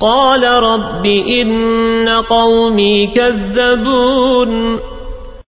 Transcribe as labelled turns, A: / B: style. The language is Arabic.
A: قال رب إن قومي كذبون